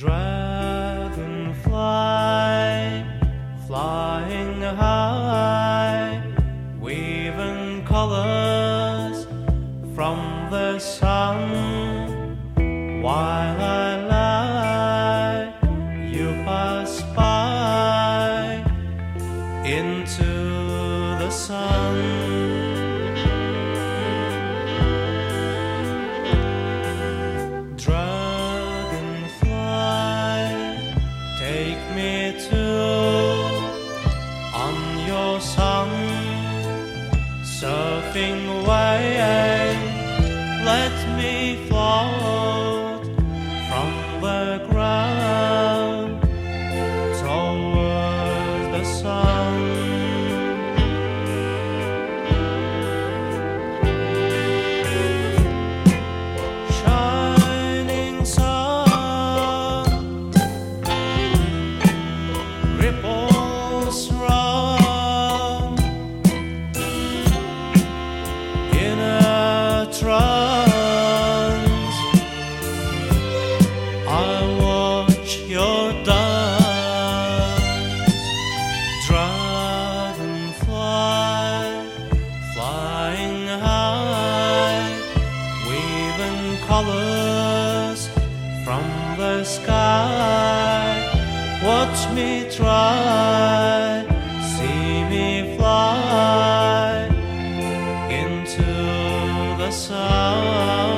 Dragonfly, flying high, weaving colors from the sun while I away. Let me float from the ground colors from the sky. Watch me try, see me fly into the sun.